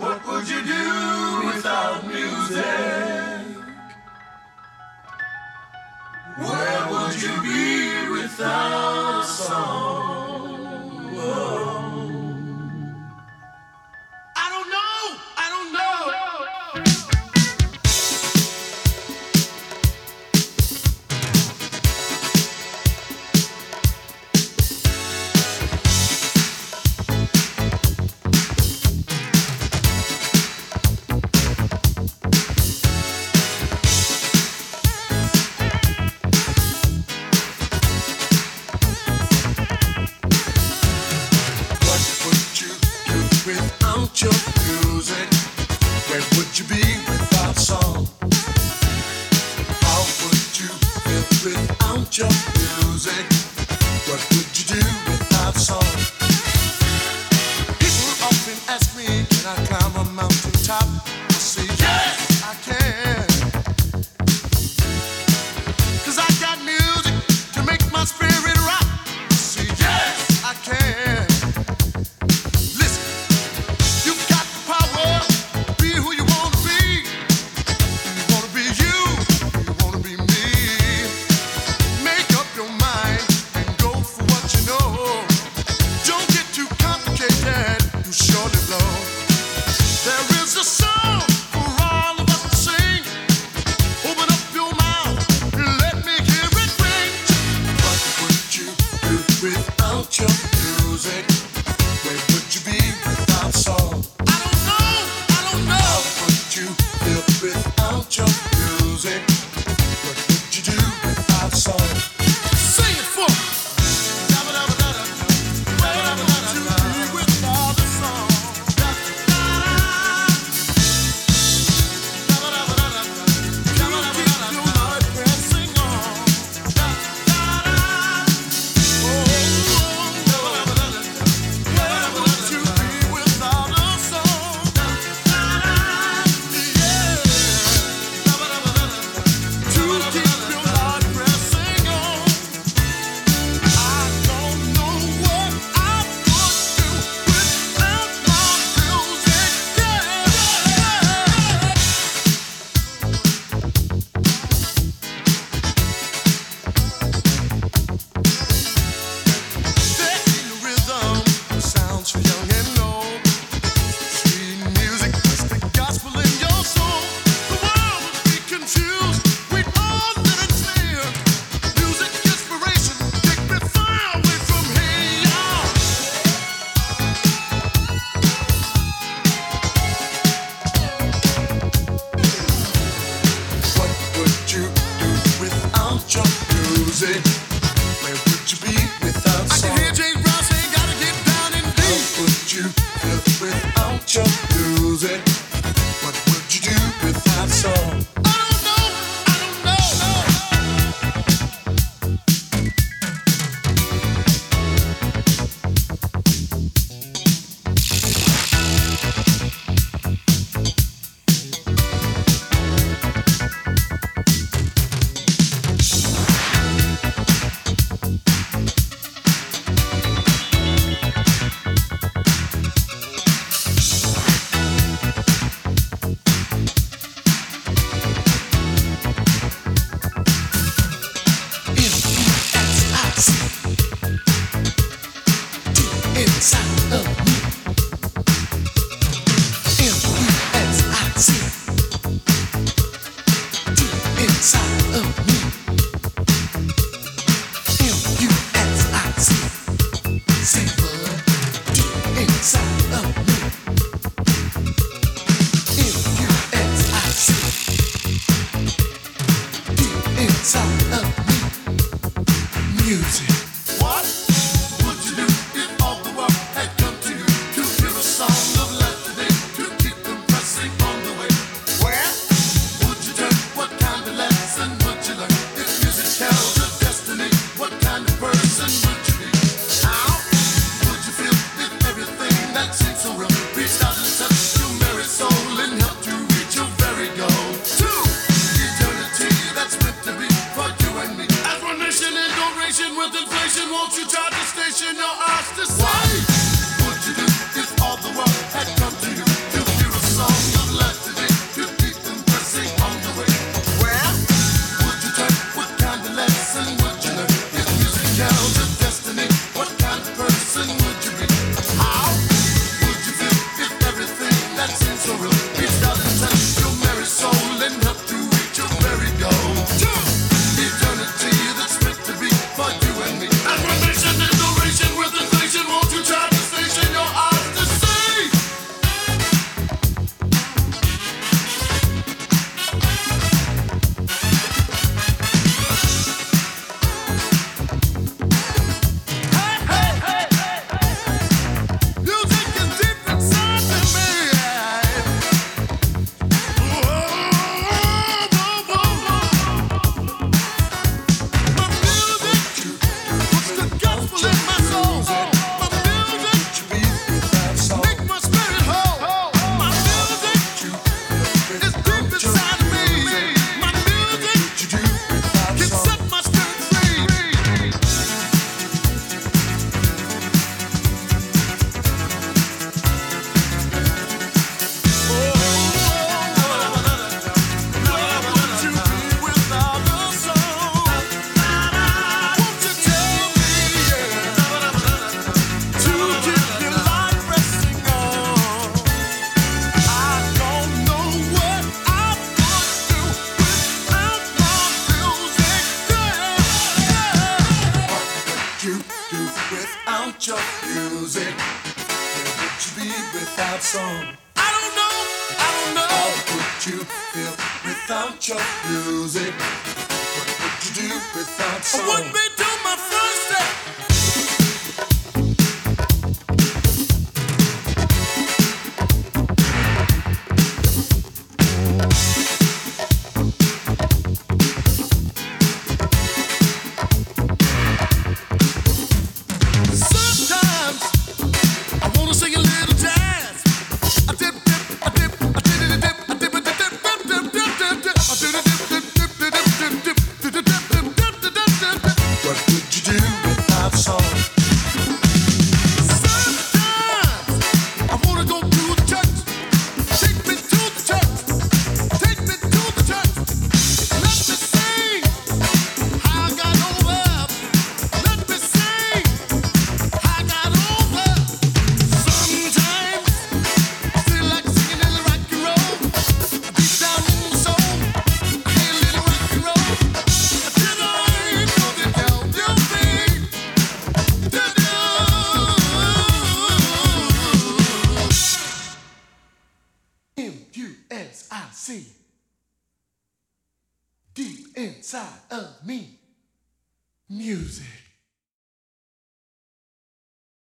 What would you do without music? Where would you be without song? your music? Where would you be without song? How would you feel without your music? What would you do without song? music. inside of me. Music. Your music. Where would you be without song? I don't know, I don't know. How would you feel without your music? What would you do without song? What would be doing my first step. Inside of me. Music.